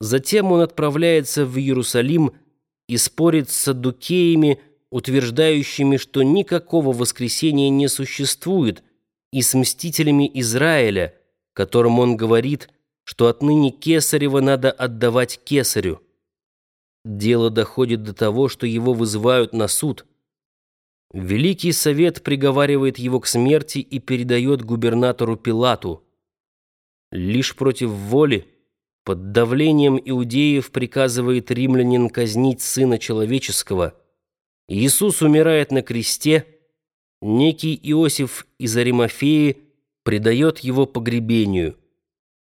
Затем он отправляется в Иерусалим и спорит с саддукеями, утверждающими, что никакого воскресения не существует, и с мстителями Израиля, которым он говорит, что отныне Кесарева надо отдавать Кесарю. Дело доходит до того, что его вызывают на суд. Великий совет приговаривает его к смерти и передает губернатору Пилату. Лишь против воли, под давлением иудеев приказывает римлянин казнить Сына Человеческого. Иисус умирает на кресте, некий Иосиф из Аримафеи предает его погребению.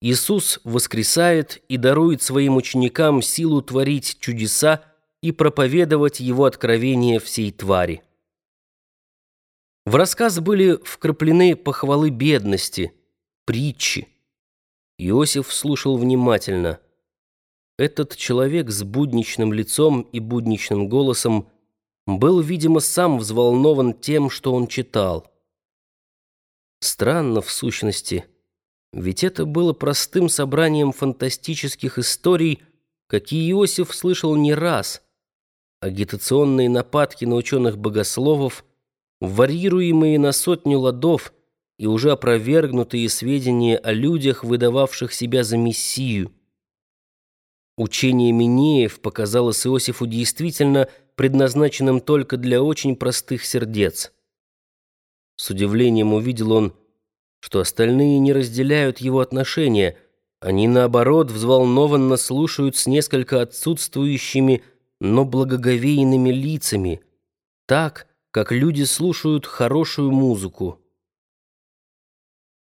Иисус воскресает и дарует своим ученикам силу творить чудеса и проповедовать его откровение всей твари. В рассказ были вкраплены похвалы бедности, притчи. Иосиф слушал внимательно. Этот человек с будничным лицом и будничным голосом был, видимо, сам взволнован тем, что он читал. Странно, в сущности, ведь это было простым собранием фантастических историй, какие Иосиф слышал не раз. Агитационные нападки на ученых-богословов, варьируемые на сотню ладов и уже опровергнутые сведения о людях, выдававших себя за Мессию. Учение Минеев показалось Иосифу действительно предназначенным только для очень простых сердец. С удивлением увидел он, что остальные не разделяют его отношения, они, наоборот, взволнованно слушают с несколько отсутствующими, но благоговейными лицами, так, как люди слушают хорошую музыку.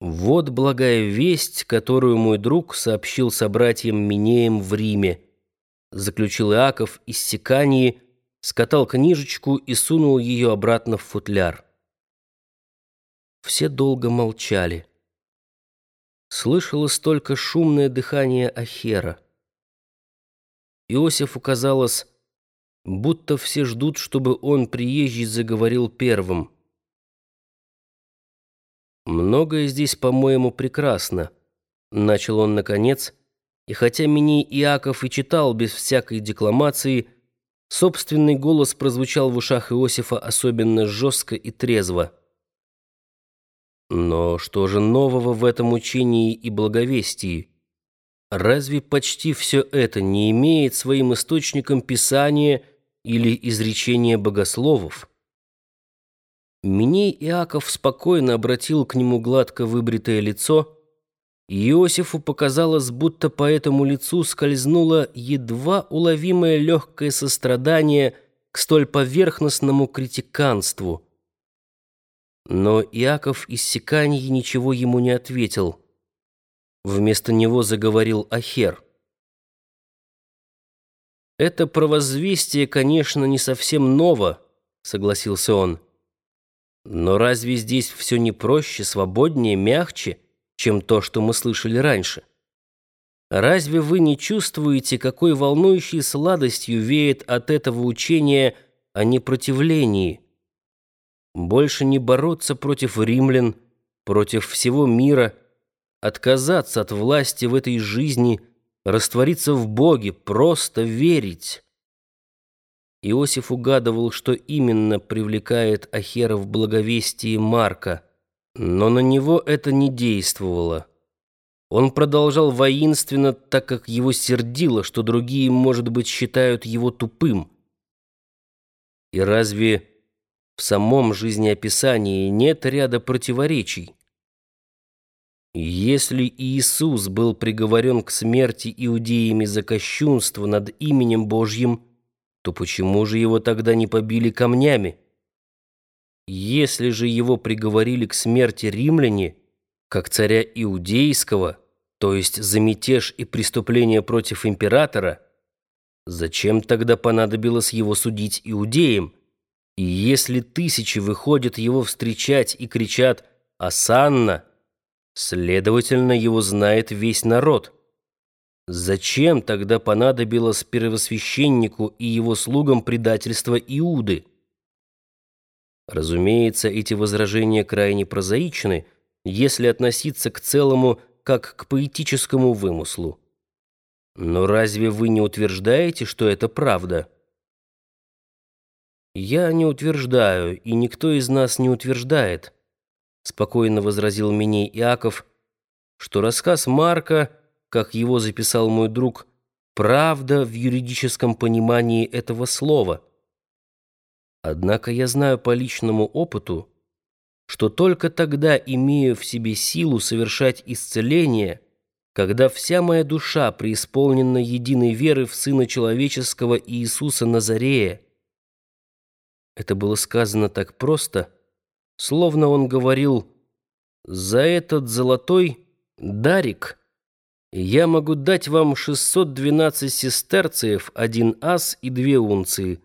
Вот благая весть, которую мой друг сообщил собратьям Минеем в Риме. Заключил Иаков из Сикании, скатал книжечку и сунул ее обратно в футляр. Все долго молчали. Слышалось только шумное дыхание Ахера. Иосифу казалось, будто все ждут, чтобы он, приезжий, заговорил первым. «Многое здесь, по-моему, прекрасно», — начал он наконец, и хотя Миней Иаков и читал без всякой декламации, собственный голос прозвучал в ушах Иосифа особенно жестко и трезво. Но что же нового в этом учении и благовестии? Разве почти все это не имеет своим источником Писания или изречения богословов? Миней Иаков спокойно обратил к нему гладко выбритое лицо, и Иосифу показалось, будто по этому лицу скользнуло едва уловимое легкое сострадание к столь поверхностному критиканству – но Иаков из Сиканьи ничего ему не ответил. Вместо него заговорил Ахер. «Это провозвестие, конечно, не совсем ново», — согласился он. «Но разве здесь все не проще, свободнее, мягче, чем то, что мы слышали раньше? Разве вы не чувствуете, какой волнующей сладостью веет от этого учения о непротивлении?» больше не бороться против римлян, против всего мира, отказаться от власти в этой жизни, раствориться в Боге, просто верить. Иосиф угадывал, что именно привлекает Ахера в благовестии Марка, но на него это не действовало. Он продолжал воинственно, так как его сердило, что другие, может быть, считают его тупым. И разве в самом жизнеописании нет ряда противоречий. Если Иисус был приговорен к смерти иудеями за кощунство над именем Божьим, то почему же его тогда не побили камнями? Если же его приговорили к смерти римляне, как царя иудейского, то есть за мятеж и преступление против императора, зачем тогда понадобилось его судить иудеям? И если тысячи выходят его встречать и кричат «Асанна!», следовательно, его знает весь народ. Зачем тогда понадобилось первосвященнику и его слугам предательство Иуды? Разумеется, эти возражения крайне прозаичны, если относиться к целому как к поэтическому вымыслу. Но разве вы не утверждаете, что это правда? Я не утверждаю, и никто из нас не утверждает, спокойно возразил Миней Иаков, что рассказ Марка, как его записал мой друг, правда в юридическом понимании этого слова. Однако я знаю по личному опыту, что только тогда имею в себе силу совершать исцеление, когда вся моя душа преисполнена единой веры в Сына Человеческого Иисуса Назарея. Это было сказано так просто, словно он говорил «За этот золотой дарик я могу дать вам 612 сестерциев, один ас и две унции».